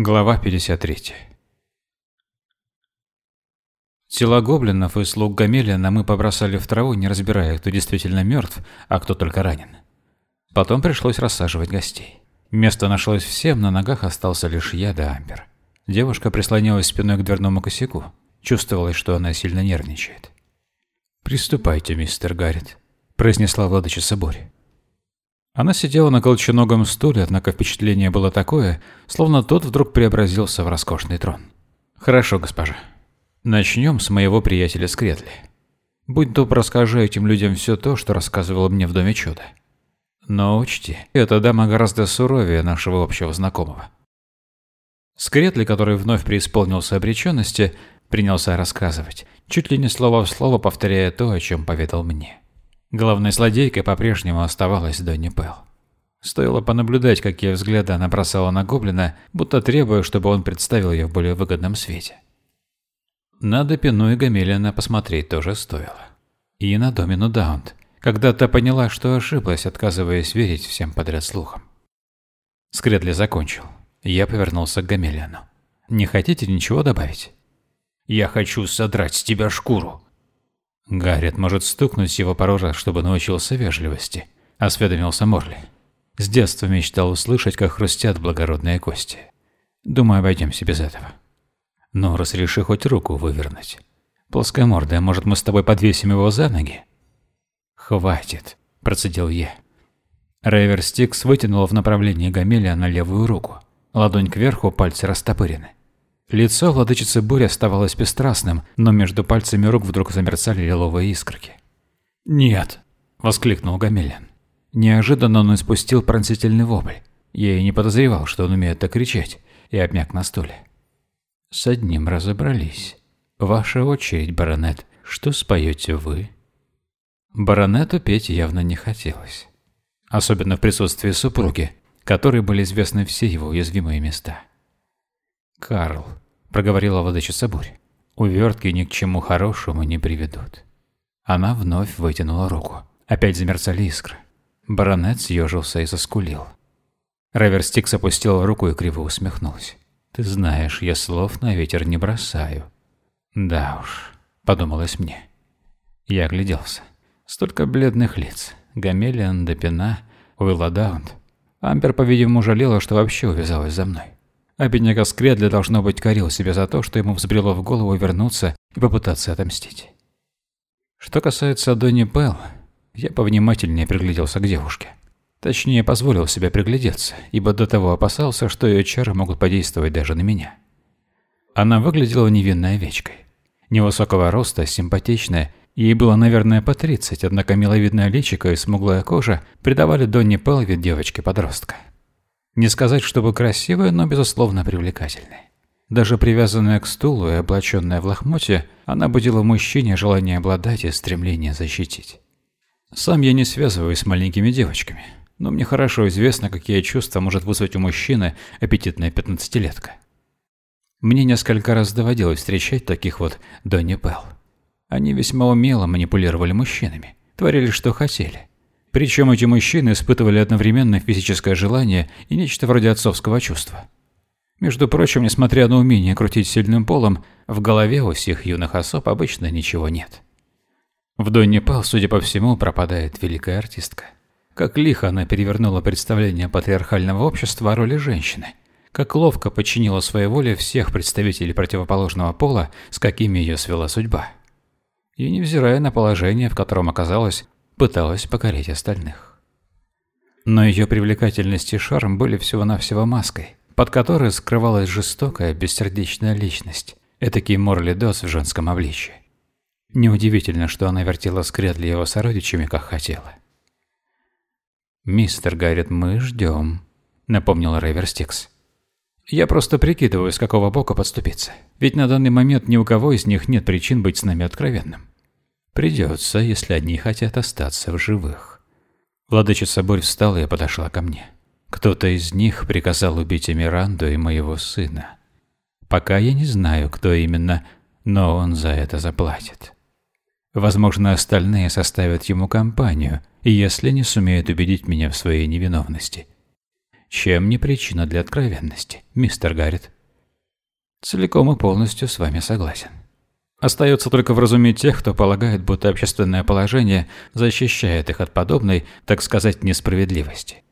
Глава 53 Тела гоблинов и слуг Гамелиана мы побросали в траву, не разбирая, кто действительно мертв, а кто только ранен. Потом пришлось рассаживать гостей. Место нашлось всем, на ногах остался лишь я да Амбер. Девушка прислонилась спиной к дверному косяку. Чувствовалось, что она сильно нервничает. «Приступайте, мистер Гаррет», – произнесла владычица бури. Она сидела на колченогом стуле, однако впечатление было такое, словно тот вдруг преобразился в роскошный трон. «Хорошо, госпожа. Начнем с моего приятеля Скретли. Будь добр, расскажи этим людям все то, что рассказывал мне в Доме Чуда. Но учти, эта дама гораздо суровее нашего общего знакомого». Скретли, который вновь преисполнился обреченности, принялся рассказывать, чуть ли не слово в слово повторяя то, о чем поведал мне. Главной злодейкой по-прежнему оставалась Донни Пэл. Стоило понаблюдать, какие взгляды она бросала на Гоблина, будто требуя, чтобы он представил ее в более выгодном свете. На Депину и Гамелиана посмотреть тоже стоило. И на Домину Даунт, когда та поняла, что ошиблась, отказываясь верить всем подряд слухам. Скредли закончил. Я повернулся к Гамелиану. «Не хотите ничего добавить?» «Я хочу содрать с тебя шкуру», Гаррет может стукнуть его по роже, чтобы научился вежливости, осведомился Морли. С детства мечтал услышать, как хрустят благородные кости. Думаю, обойдемся без этого. Но раз реши хоть руку вывернуть. Плоскомордая, может, мы с тобой подвесим его за ноги? Хватит, процедил я. Рейвер Стикс вытянул в направлении Гамелия на левую руку. Ладонь кверху, пальцы растопырены. Лицо владычицы бури оставалось бесстрастным, но между пальцами рук вдруг замерцали лиловые искорки. «Нет!» – воскликнул Гамелин. Неожиданно он испустил пронзительный вопль. Я и не подозревал, что он умеет так кричать, и обмяк на стуле. «С одним разобрались. Ваша очередь, баронет. Что споете вы?» Баронету петь явно не хотелось. Особенно в присутствии супруги, которой были известны все его уязвимые места. «Карл», — проговорила владычица бурь, — «увертки ни к чему хорошему не приведут». Она вновь вытянула руку. Опять замерцали искры. Баронет съежился и заскулил. Реверстикс опустил руку и криво усмехнулся. «Ты знаешь, я слов на ветер не бросаю». «Да уж», — подумалось мне. Я огляделся. Столько бледных лиц. Гамелиан, Депина, Уилла Даунт. Ампер, по-видимому, жалела, что вообще увязалась за мной. А бедняга Скредли, должно быть, корил себя за то, что ему взбрело в голову вернуться и попытаться отомстить. Что касается Донни Белл, я повнимательнее пригляделся к девушке. Точнее, позволил себе приглядеться, ибо до того опасался, что ее чары могут подействовать даже на меня. Она выглядела невинной овечкой. Невысокого роста, симпатичная, ей было, наверное, по 30, однако миловидная личико и смуглая кожа придавали Донни Пелл вид девочки-подростка. Не сказать, чтобы красивая, но, безусловно, привлекательная. Даже привязанная к стулу и облаченная в лохмотье, она будила в мужчине желание обладать и стремление защитить. Сам я не связываюсь с маленькими девочками, но мне хорошо известно, какие чувства может вызвать у мужчины аппетитная пятнадцатилетка. Мне несколько раз доводилось встречать таких вот Донни Пелл. Они весьма умело манипулировали мужчинами, творили, что хотели. Причем эти мужчины испытывали одновременно физическое желание и нечто вроде отцовского чувства. Между прочим, несмотря на умение крутить сильным полом, в голове у всех юных особ обычно ничего нет. В Донни Пал, судя по всему, пропадает великая артистка. Как лихо она перевернула представление патриархального общества о роли женщины. Как ловко подчинила своей воле всех представителей противоположного пола, с какими ее свела судьба. И невзирая на положение, в котором оказалась, пыталась покорить остальных. Но ее привлекательность и шарм были всего-навсего маской, под которой скрывалась жестокая, бессердечная личность, этакий Морли Дос в женском обличье. Неудивительно, что она вертела скрядли его сородичами, как хотела. «Мистер Гаррет, мы ждем», — напомнил Рейверстикс. «Я просто прикидываю, с какого бока подступиться. Ведь на данный момент ни у кого из них нет причин быть с нами откровенным. Придется, если одни хотят остаться в живых. Владычица Бурь встала и подошла ко мне. Кто-то из них приказал убить Эмиранду и моего сына. Пока я не знаю, кто именно, но он за это заплатит. Возможно, остальные составят ему компанию, если не сумеют убедить меня в своей невиновности. чем не причина для откровенности, мистер Гаррет. Целиком и полностью с вами согласен. Остается только вразумить тех, кто полагает, будто общественное положение защищает их от подобной, так сказать, несправедливости.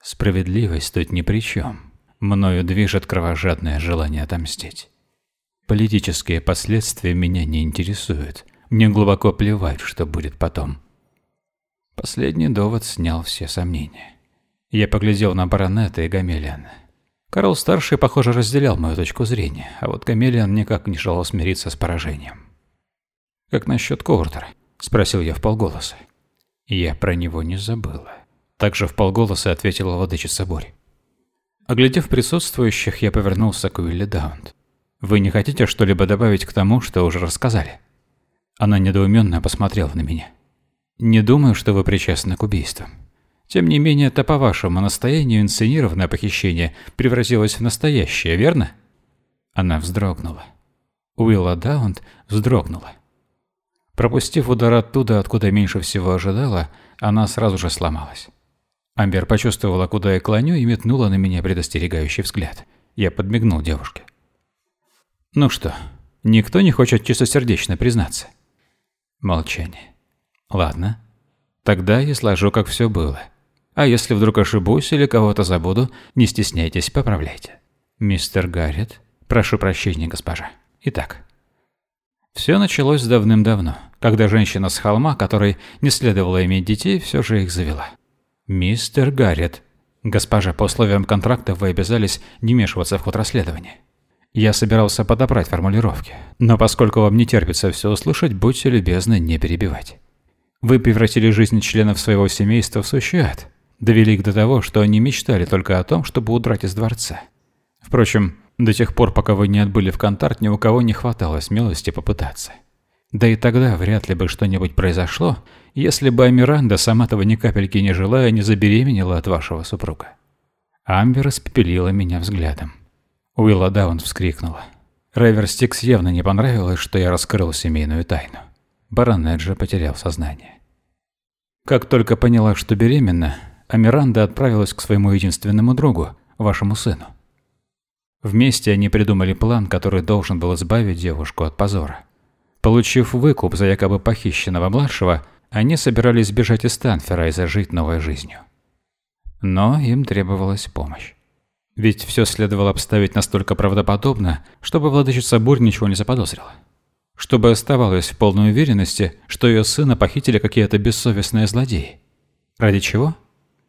Справедливость тут ни при чем. Мною движет кровожадное желание отомстить. Политические последствия меня не интересуют. Мне глубоко плевать, что будет потом. Последний довод снял все сомнения. Я поглядел на баронета и Гамелиана. Карл-старший, похоже, разделял мою точку зрения, а вот Гамелиан никак не желал смириться с поражением. «Как насчет Коуртера?» – спросил я вполголоса. Я про него не забыла. Также вполголоса ответила владычица Бори. Оглядев присутствующих, я повернулся к Уилли Даунт. «Вы не хотите что-либо добавить к тому, что уже рассказали?» Она недоуменно посмотрела на меня. «Не думаю, что вы причастны к убийствам. Тем не менее, это по вашему настоянию инсценированное похищение превратилось в настоящее, верно?» Она вздрогнула. Уилла Даунт вздрогнула. Пропустив удар оттуда, откуда меньше всего ожидала, она сразу же сломалась. Амбер почувствовала, куда я клоню, и метнула на меня предостерегающий взгляд. Я подмигнул девушке. «Ну что, никто не хочет чистосердечно признаться?» Молчание. Ладно. Тогда я сложу, как все было. А если вдруг ошибусь или кого-то забуду, не стесняйтесь, поправляйте. Мистер Гаррет, прошу прощения, госпожа. Итак. Все началось давным-давно, когда женщина с холма, которой не следовало иметь детей, все же их завела. Мистер Гаррет. Госпожа, по условиям контракта вы обязались не вмешиваться в ход расследования. Я собирался подобрать формулировки, но поскольку вам не терпится все услышать, будьте любезны не перебивать. Вы превратили жизнь членов своего семейства в сущий ад, довели их до того, что они мечтали только о том, чтобы удрать из дворца. Впрочем, до тех пор, пока вы не отбыли в контакт, ни у кого не хватало смелости попытаться. Да и тогда вряд ли бы что-нибудь произошло, если бы Амиранда, сама того ни капельки не желая, не забеременела от вашего супруга. Амбер испепелила меня взглядом. Уилла Даун вскрикнула. Райверстикс явно не понравилось, что я раскрыл семейную тайну. Баронет же потерял сознание. Как только поняла, что беременна, Амиранда отправилась к своему единственному другу, вашему сыну. Вместе они придумали план, который должен был избавить девушку от позора. Получив выкуп за якобы похищенного младшего, они собирались сбежать из Станфера и зажить новой жизнью. Но им требовалась помощь. Ведь все следовало обставить настолько правдоподобно, чтобы владычица Бурь ничего не заподозрила. Чтобы оставалась в полной уверенности, что ее сына похитили какие-то бессовестные злодеи. Ради чего?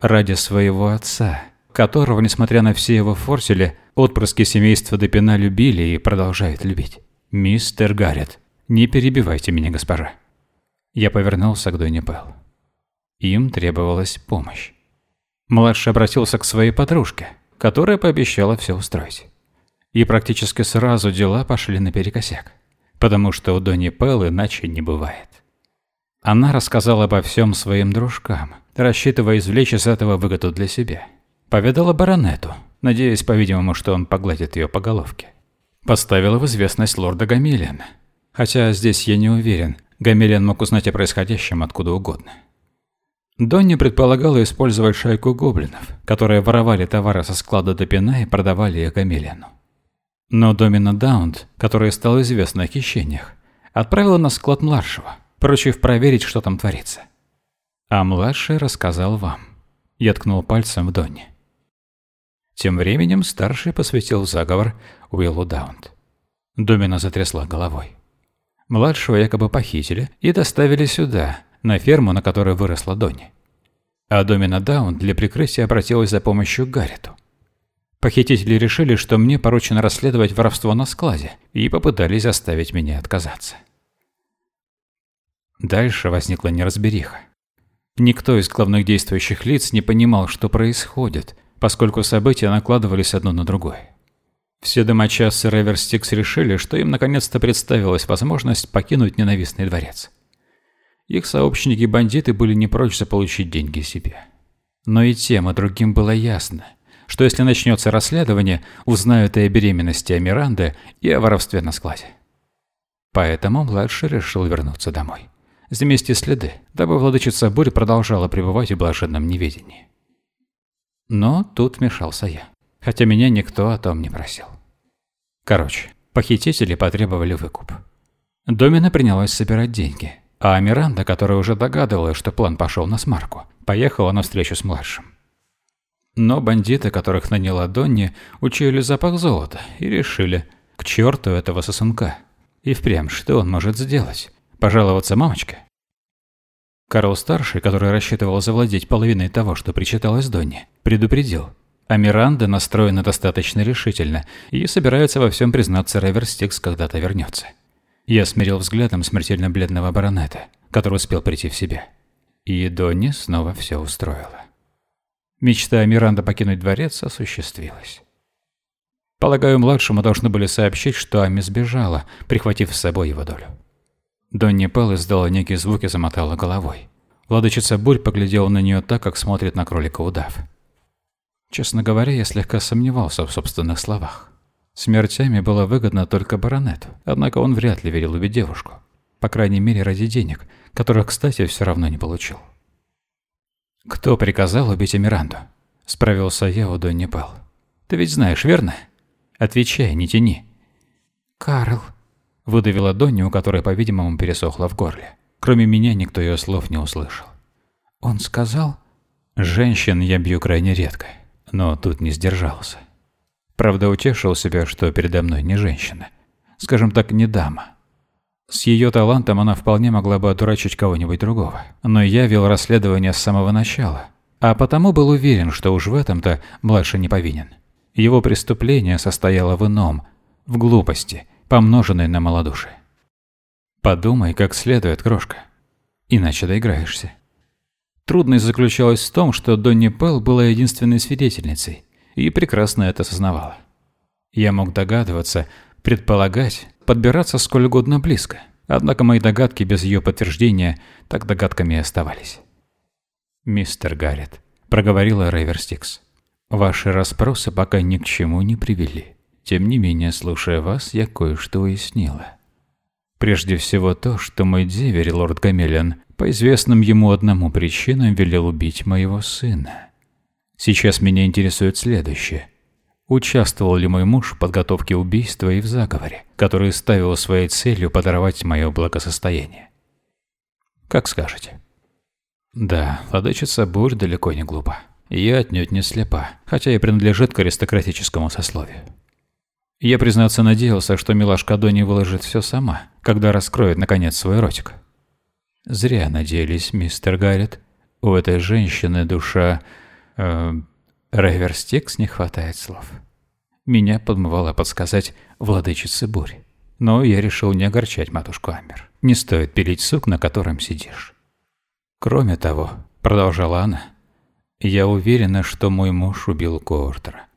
Ради своего отца, которого, несмотря на все его форсели, отпрыски семейства Депина любили и продолжают любить. «Мистер Гаррет, не перебивайте меня, госпожа». Я повернулся к Донни Белл. Им требовалась помощь. Младший обратился к своей подружке – которая пообещала все устроить. И практически сразу дела пошли наперекосяк, потому что у Донни Пэл иначе не бывает. Она рассказала обо всем своим дружкам, рассчитывая извлечь из этого выгоду для себя. Поведала баронету, надеясь, по-видимому, что он погладит ее по головке. Поставила в известность лорда Гамилиана. Хотя здесь я не уверен, Гамилиан мог узнать о происходящем откуда угодно. Донни предполагала использовать шайку гоблинов, которые воровали товары со склада Допина и продавали их Гамелиану. Но Домина Даунт, которая стала известна о хищениях, отправила на склад младшего, поручив проверить, что там творится. А младший рассказал вам. Я ткнул пальцем в Донни. Тем временем старший посвятил заговор Уиллу Даунт. Домина затрясла головой. Младшего якобы похитили и доставили сюда, на ферму, на которой выросла Донни. А Домина Даун для прикрытия обратилась за помощью к Гаррету. Похитители решили, что мне поручено расследовать воровство на складе, и попытались заставить меня отказаться. Дальше возникла неразбериха. Никто из главных действующих лиц не понимал, что происходит, поскольку события накладывались одно на другое. Все домочадцы Реверстикс решили, что им наконец-то представилась возможность покинуть ненавистный дворец. Их сообщники-бандиты были не прочь заполучить деньги себе. Но и тем, и другим было ясно, что если начнется расследование, узнают и о беременности Амиранды, и о воровстве на складе. Поэтому младший решил вернуться домой. Замести следы, дабы владычица бурь продолжала пребывать в блаженном неведении. Но тут вмешался я, хотя меня никто о том не просил. Короче, похитители потребовали выкуп. Домина принялась собирать деньги, а Миранда, которая уже догадывалась, что план пошел на смарку, поехала на встречу с младшим. Но бандиты, которых наняла Донни, учуяли запах золота и решили, к черту этого сосунка. И впрямь, что он может сделать? Пожаловаться мамочке? Карл-старший, который рассчитывал завладеть половиной того, что причиталось Донни, предупредил. А Миранда настроена достаточно решительно и собирается во всем признаться Реверстикс когда-то вернется. Я смирил взглядом смертельно бледного баронета, который успел прийти в себя. И Донни снова все устроила. Мечта Миранда покинуть дворец осуществилась. Полагаю, младшему должны были сообщить, что Ами сбежала, прихватив с собой его долю. Донни Пэл издала некие звуки замотала головой. Владычица Бурь поглядела на нее так, как смотрит на кролика удав. Честно говоря, я слегка сомневался в собственных словах. Смерть Ами была выгодна только баронету, однако он вряд ли верил убить девушку. По крайней мере, ради денег, которых, кстати, все равно не получил. «Кто приказал убить Эмиранду?» – справился я у Донни Пэл. «Ты ведь знаешь, верно? Отвечай, не тяни». «Карл», – выдавила Донни, у которой, по-видимому, пересохло в горле. Кроме меня никто ее слов не услышал. «Он сказал?» «Женщин я бью крайне редко, но тут не сдержался. Правда, утешил себя, что передо мной не женщина. Скажем так, не дама. С ее талантом она вполне могла бы одурачить кого-нибудь другого. Но я вел расследование с самого начала. А потому был уверен, что уж в этом-то младший не повинен. Его преступление состояло в ином, в глупости, помноженной на малодушие. Подумай как следует, крошка. Иначе доиграешься. Трудность заключалась в том, что Донни Пелл была единственной свидетельницей и прекрасно это осознавала. Я мог догадываться, предполагать, подбираться сколь угодно близко. Однако мои догадки без ее подтверждения так догадками и оставались. «Мистер Гаррет», — проговорила Рейверстикс, — «ваши расспросы пока ни к чему не привели. Тем не менее, слушая вас, я кое-что уяснила. Прежде всего то, что мой деверь, лорд Гамелиан, по известным ему одному причинам велел убить моего сына. Сейчас меня интересует следующее. Участвовал ли мой муж в подготовке убийства и в заговоре, который ставил своей целью подорвать мое благосостояние? Как скажете. Да, владычица Бурь далеко не глупа. Я отнюдь не слепа, хотя и принадлежит к аристократическому сословию. Я, признаться, надеялся, что милашка Дони выложит все сама, когда раскроет, наконец, свой ротик. Зря надеялись, мистер Гаррет. У этой женщины душа... Э, Реверстекс не хватает слов. Меня подмывало подсказать владычице бурь. Но я решил не огорчать матушку Амбер. Не стоит пилить сук, на котором сидишь. Кроме того, продолжала она, я уверена, что мой муж убил Коортера.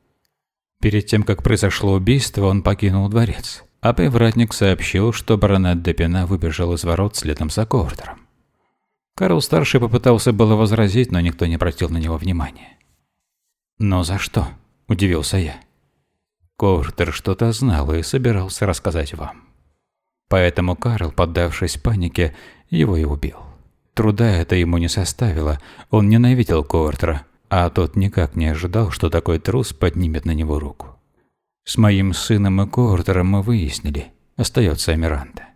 Перед тем, как произошло убийство, он покинул дворец, а привратник сообщил, что баронет Депина выбежал из ворот следом за Коортером. Карл-старший попытался было возразить, но никто не обратил на него внимания. «Но за что?» – удивился я. Коуртер что-то знал и собирался рассказать вам. Поэтому Карл, поддавшись панике, его и убил. Труда это ему не составило, он ненавидел Коуртера, а тот никак не ожидал, что такой трус поднимет на него руку. С моим сыном и Коуртером мы выяснили, остается Эмиранта.